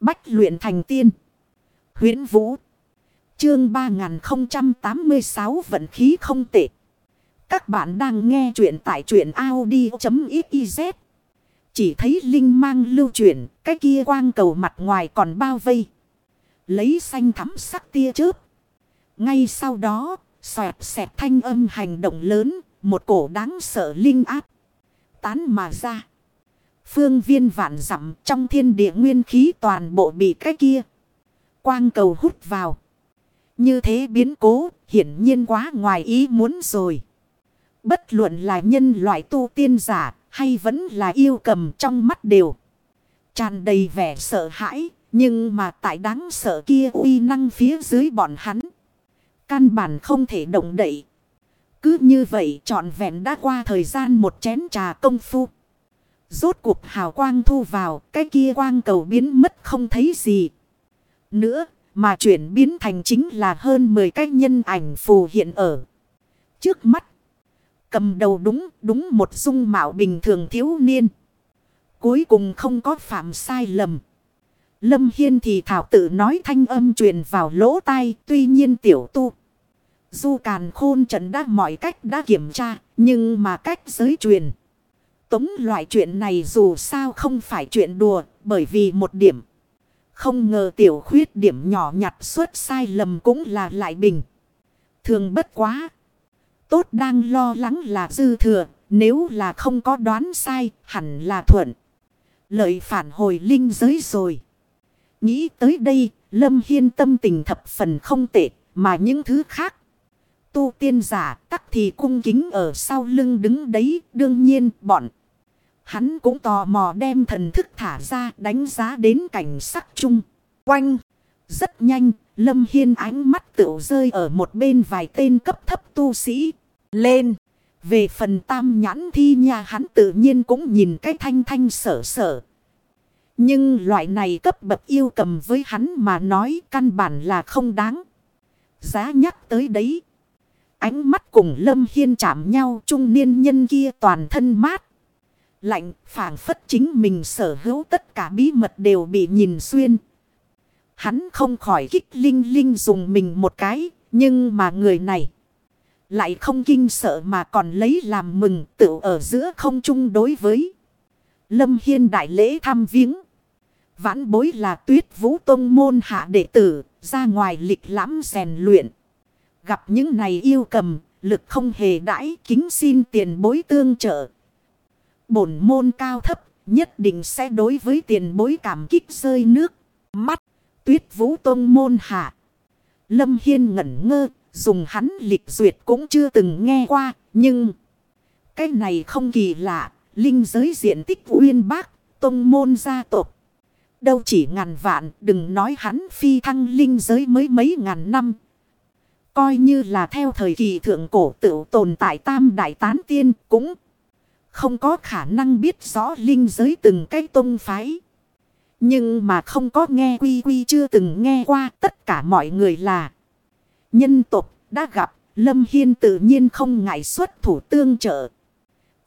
Bách luyện thành tiên. huyễn Vũ. Chương 3086 vận khí không tệ. Các bạn đang nghe truyện tại truyện Audi.xyz. Chỉ thấy linh mang lưu chuyển, cái kia quang cầu mặt ngoài còn bao vây. Lấy xanh thắm sắc tia chớp. Ngay sau đó, xoẹt xẹt thanh âm hành động lớn, một cổ đáng sợ linh áp. Tán mà ra. Phương viên vạn dặm trong thiên địa nguyên khí toàn bộ bị cái kia. Quang cầu hút vào. Như thế biến cố, hiển nhiên quá ngoài ý muốn rồi. Bất luận là nhân loại tu tiên giả hay vẫn là yêu cầm trong mắt đều. Tràn đầy vẻ sợ hãi. Nhưng mà tại đáng sợ kia uy năng phía dưới bọn hắn. Căn bản không thể động đậy. Cứ như vậy trọn vẹn đã qua thời gian một chén trà công phu. Rốt cuộc hào quang thu vào, cái kia quang cầu biến mất không thấy gì. Nữa, mà chuyển biến thành chính là hơn 10 cái nhân ảnh phù hiện ở. Trước mắt, cầm đầu đúng, đúng một dung mạo bình thường thiếu niên. Cuối cùng không có phạm sai lầm. Lâm Hiên thì thảo tự nói thanh âm truyền vào lỗ tai, tuy nhiên tiểu tu. Du càn khôn trận đã mọi cách đã kiểm tra, nhưng mà cách giới truyền. Tống loại chuyện này dù sao không phải chuyện đùa, bởi vì một điểm. Không ngờ tiểu khuyết điểm nhỏ nhặt suốt sai lầm cũng là lại bình. Thường bất quá. Tốt đang lo lắng là dư thừa, nếu là không có đoán sai, hẳn là thuận. Lợi phản hồi linh giới rồi. Nghĩ tới đây, Lâm Hiên tâm tình thập phần không tệ, mà những thứ khác. Tu tiên giả tắc thì cung kính ở sau lưng đứng đấy, đương nhiên bọn. Hắn cũng tò mò đem thần thức thả ra đánh giá đến cảnh sắc chung. Quanh. Rất nhanh. Lâm Hiên ánh mắt tự rơi ở một bên vài tên cấp thấp tu sĩ. Lên. Về phần tam nhãn thi nhà hắn tự nhiên cũng nhìn cái thanh thanh sở sở. Nhưng loại này cấp bậc yêu cầm với hắn mà nói căn bản là không đáng. Giá nhắc tới đấy. Ánh mắt cùng Lâm Hiên chạm nhau, trung niên nhân kia toàn thân mát. Lạnh phản phất chính mình sở hữu tất cả bí mật đều bị nhìn xuyên. Hắn không khỏi kích linh linh dùng mình một cái. Nhưng mà người này lại không kinh sợ mà còn lấy làm mừng tự ở giữa không chung đối với. Lâm Hiên đại lễ thăm viếng. Vãn bối là tuyết vũ tông môn hạ đệ tử, ra ngoài lịch lãm rèn luyện. Gặp những này yêu cầm, lực không hề đãi, kính xin tiền bối tương trợ bổn môn cao thấp, nhất định sẽ đối với tiền bối cảm kích rơi nước. Mắt, tuyết vũ tông môn hạ. Lâm Hiên ngẩn ngơ, dùng hắn lịch duyệt cũng chưa từng nghe qua, nhưng... Cái này không kỳ lạ, linh giới diện tích uyên bác, tông môn gia tộc. Đâu chỉ ngàn vạn, đừng nói hắn phi thăng linh giới mới mấy ngàn năm. Coi như là theo thời kỳ thượng cổ tự tồn tại tam đại tán tiên cũng không có khả năng biết rõ linh giới từng cái tôn phái. Nhưng mà không có nghe quy quy chưa từng nghe qua tất cả mọi người là nhân tục đã gặp. Lâm Hiên tự nhiên không ngại xuất thủ tương trợ.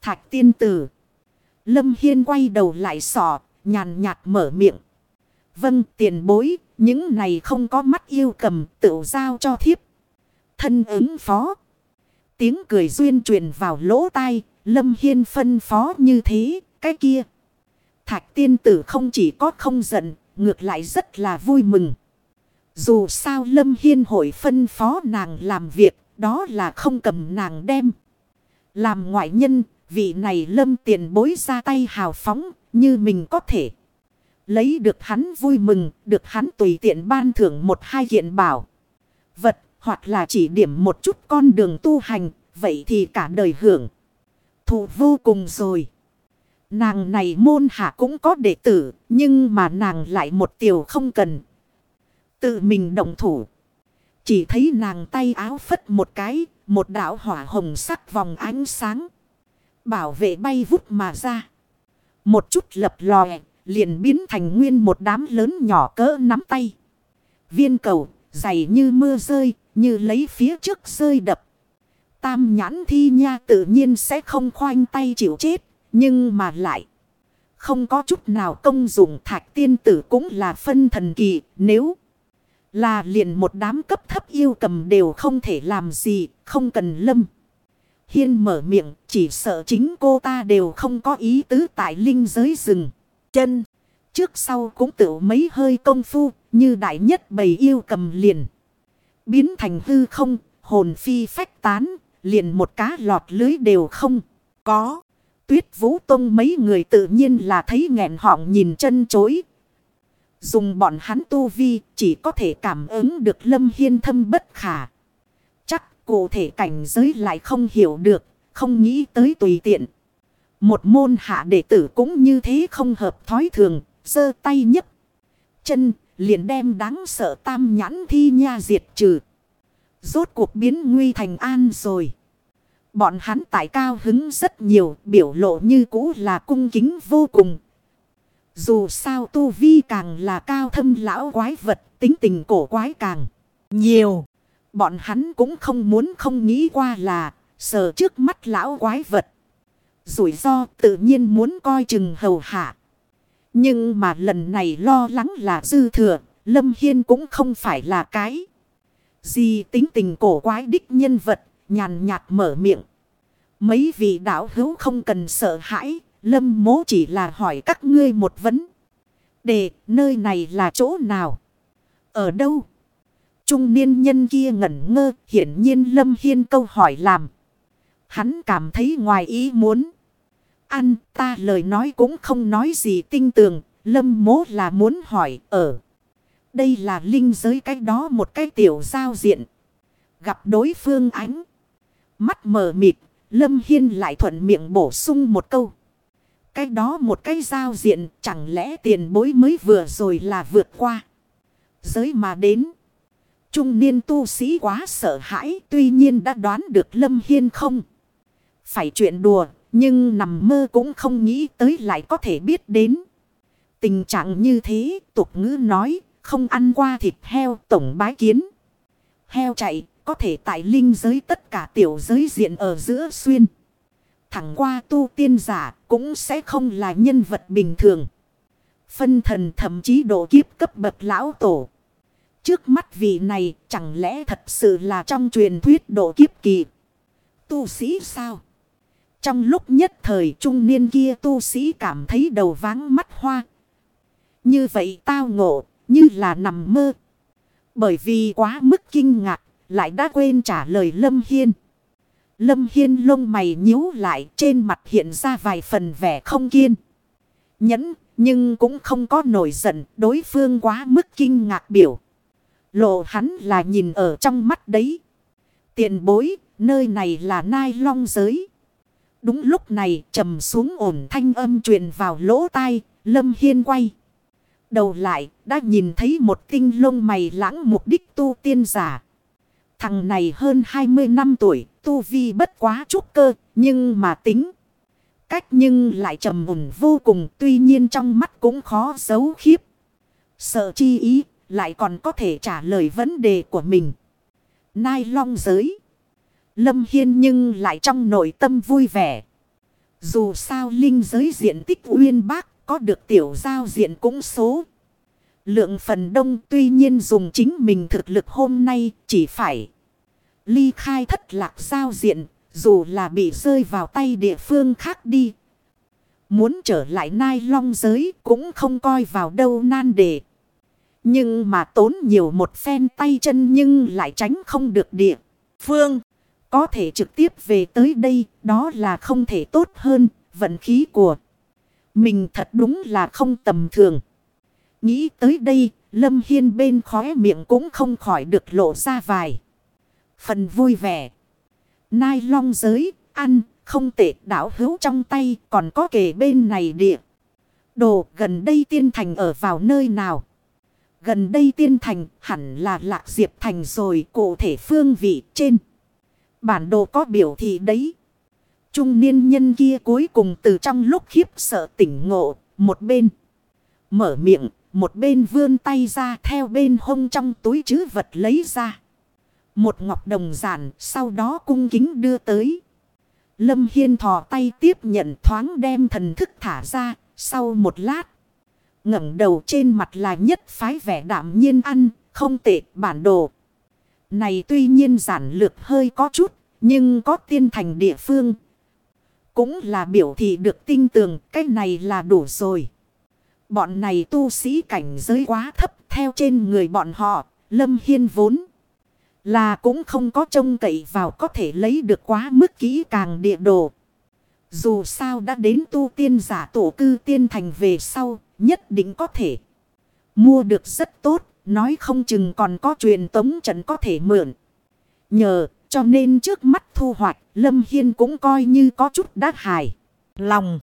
Thạch tiên tử. Lâm Hiên quay đầu lại sò, nhàn nhạt mở miệng. Vâng tiền bối, những này không có mắt yêu cầm tự giao cho thiếp. Thân ứng phó. Tiếng cười duyên truyền vào lỗ tai, Lâm Hiên phân phó như thế, cái kia. Thạch tiên tử không chỉ có không giận, ngược lại rất là vui mừng. Dù sao Lâm Hiên hội phân phó nàng làm việc, đó là không cầm nàng đem. Làm ngoại nhân, vị này Lâm tiền bối ra tay hào phóng, như mình có thể. Lấy được hắn vui mừng, được hắn tùy tiện ban thưởng một hai kiện bảo. Vật, hoặc là chỉ điểm một chút con đường tu hành, vậy thì cả đời hưởng thụ vô cùng rồi. Nàng này môn hạ cũng có đệ tử, nhưng mà nàng lại một tiểu không cần. Tự mình động thủ. Chỉ thấy nàng tay áo phất một cái, một đạo hỏa hồng sắc vòng ánh sáng. Bảo vệ bay vút mà ra. Một chút lập lòe, liền biến thành nguyên một đám lớn nhỏ cỡ nắm tay. Viên cầu, dày như mưa rơi, như lấy phía trước rơi đập. Tam nhãn thi nha tự nhiên sẽ không khoanh tay chịu chết. Nhưng mà lại. Không có chút nào công dụng thạch tiên tử cũng là phân thần kỳ. Nếu là liền một đám cấp thấp yêu cầm đều không thể làm gì. Không cần lâm. Hiên mở miệng chỉ sợ chính cô ta đều không có ý tứ tại linh giới rừng. Chân. Trước sau cũng tự mấy hơi công phu như đại nhất bầy yêu cầm liền. Biến thành hư không, hồn phi phách tán, liền một cá lọt lưới đều không. Có. Tuyết vũ tông mấy người tự nhiên là thấy nghẹn họng nhìn chân chối. Dùng bọn hắn tu vi chỉ có thể cảm ứng được lâm hiên thâm bất khả. Chắc cụ thể cảnh giới lại không hiểu được, không nghĩ tới tùy tiện. Một môn hạ đệ tử cũng như thế không hợp thói thường, giơ tay nhấc chân liền đem đáng sợ tam nhãn thi nha diệt trừ. Rốt cuộc biến nguy thành an rồi. Bọn hắn tại cao hứng rất nhiều, biểu lộ như cũ là cung kính vô cùng. Dù sao tu vi càng là cao thâm lão quái vật, tính tình cổ quái càng nhiều. Bọn hắn cũng không muốn không nghĩ qua là sờ trước mắt lão quái vật. Rủi ro tự nhiên muốn coi chừng hầu hạ. Nhưng mà lần này lo lắng là dư thừa, Lâm Hiên cũng không phải là cái. Gì tính tình cổ quái đích nhân vật, nhàn nhạt mở miệng. Mấy vị đạo hữu không cần sợ hãi, Lâm mố chỉ là hỏi các ngươi một vấn. Đề, nơi này là chỗ nào? Ở đâu? Trung niên nhân kia ngẩn ngơ, hiển nhiên Lâm Hiên câu hỏi làm. Hắn cảm thấy ngoài ý muốn. Ăn ta lời nói cũng không nói gì tinh tường. Lâm mố là muốn hỏi ở. Đây là linh giới cách đó một cái tiểu giao diện. Gặp đối phương ánh. Mắt mờ mịt. Lâm Hiên lại thuận miệng bổ sung một câu. Cái đó một cái giao diện chẳng lẽ tiền bối mới vừa rồi là vượt qua. Giới mà đến. Trung niên tu sĩ quá sợ hãi tuy nhiên đã đoán được Lâm Hiên không. Phải chuyện đùa nhưng nằm mơ cũng không nghĩ tới lại có thể biết đến. Tình trạng như thế, tục ngữ nói, không ăn qua thịt heo tổng bái kiến. Heo chạy, có thể tại linh giới tất cả tiểu giới diện ở giữa xuyên. Thẳng qua tu tiên giả cũng sẽ không là nhân vật bình thường. Phân thần thậm chí độ kiếp cấp bậc lão tổ. Trước mắt vị này chẳng lẽ thật sự là trong truyền thuyết độ kiếp kỳ. Tu sĩ sao? Trong lúc nhất thời trung niên kia tu sĩ cảm thấy đầu váng mắt hoa. Như vậy tao ngộ, như là nằm mơ. Bởi vì quá mức kinh ngạc, lại đã quên trả lời Lâm Hiên. Lâm Hiên lông mày nhíu lại trên mặt hiện ra vài phần vẻ không kiên. Nhẫn, nhưng cũng không có nổi giận, đối phương quá mức kinh ngạc biểu. Lộ hắn là nhìn ở trong mắt đấy. Tiện bối, nơi này là nai long giới. Đúng lúc này trầm xuống ổn thanh âm truyền vào lỗ tai, Lâm Hiên quay. Đầu lại, đã nhìn thấy một tinh lông mày lãng mục đích tu tiên giả. Thằng này hơn 20 năm tuổi, tu vi bất quá chút cơ, nhưng mà tính. Cách nhưng lại trầm ổn vô cùng, tuy nhiên trong mắt cũng khó giấu khiếp. Sợ chi ý, lại còn có thể trả lời vấn đề của mình. Nai long giới. Lâm Hiên nhưng lại trong nội tâm vui vẻ. Dù sao linh giới diện tích uyên bác có được tiểu giao diện cũng số. Lượng phần đông tuy nhiên dùng chính mình thực lực hôm nay chỉ phải ly khai thất lạc giao diện dù là bị rơi vào tay địa phương khác đi. Muốn trở lại nai long giới cũng không coi vào đâu nan đề. Nhưng mà tốn nhiều một phen tay chân nhưng lại tránh không được địa phương. Có thể trực tiếp về tới đây, đó là không thể tốt hơn, vận khí của mình thật đúng là không tầm thường. Nghĩ tới đây, Lâm Hiên bên khóe miệng cũng không khỏi được lộ ra vài. Phần vui vẻ. Nai long giới, ăn, không tệ đảo hữu trong tay, còn có kề bên này địa. Đồ gần đây tiên thành ở vào nơi nào? Gần đây tiên thành hẳn là lạc diệp thành rồi cụ thể phương vị trên. Bản đồ có biểu thị đấy. Trung niên nhân kia cuối cùng từ trong lúc khiếp sợ tỉnh ngộ, một bên. Mở miệng, một bên vươn tay ra theo bên hông trong túi chứ vật lấy ra. Một ngọc đồng giản sau đó cung kính đưa tới. Lâm Hiên thò tay tiếp nhận thoáng đem thần thức thả ra, Sau một lát. ngẩng đầu trên mặt là nhất phái vẻ đạm nhiên ăn. Không tệ bản đồ. Này tuy nhiên giản lược hơi có chút. Nhưng có tiên thành địa phương. Cũng là biểu thị được tinh tường. Cái này là đủ rồi. Bọn này tu sĩ cảnh giới quá thấp. Theo trên người bọn họ. Lâm Hiên vốn. Là cũng không có trông cậy vào có thể lấy được quá mức kỹ càng địa đồ. Dù sao đã đến tu tiên giả tổ cư tiên thành về sau, nhất định có thể. Mua được rất tốt, nói không chừng còn có truyền tống trận có thể mượn. Nhờ, cho nên trước mắt thu hoạch, Lâm Hiên cũng coi như có chút đát hài. Lòng,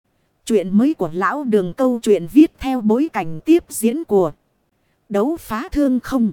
chuyện mới của lão đường câu chuyện viết theo bối cảnh tiếp diễn của đấu phá thương không.